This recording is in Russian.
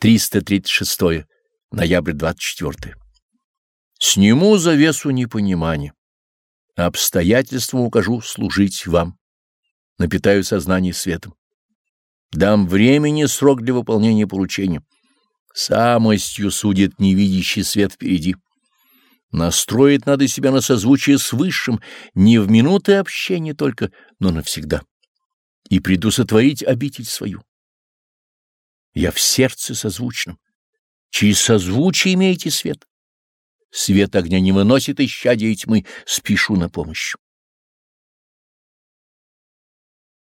336. Ноябрь 24. Сниму завесу непонимания. Обстоятельствам укажу служить вам. Напитаю сознание светом. Дам времени срок для выполнения поручения. Самостью судит невидящий свет впереди. Настроить надо себя на созвучие с Высшим не в минуты общения только, но навсегда. И приду сотворить обитель свою. Я в сердце созвучном. Через созвучие имеете свет. Свет огня не выносит исчадия тьмы, спешу на помощь.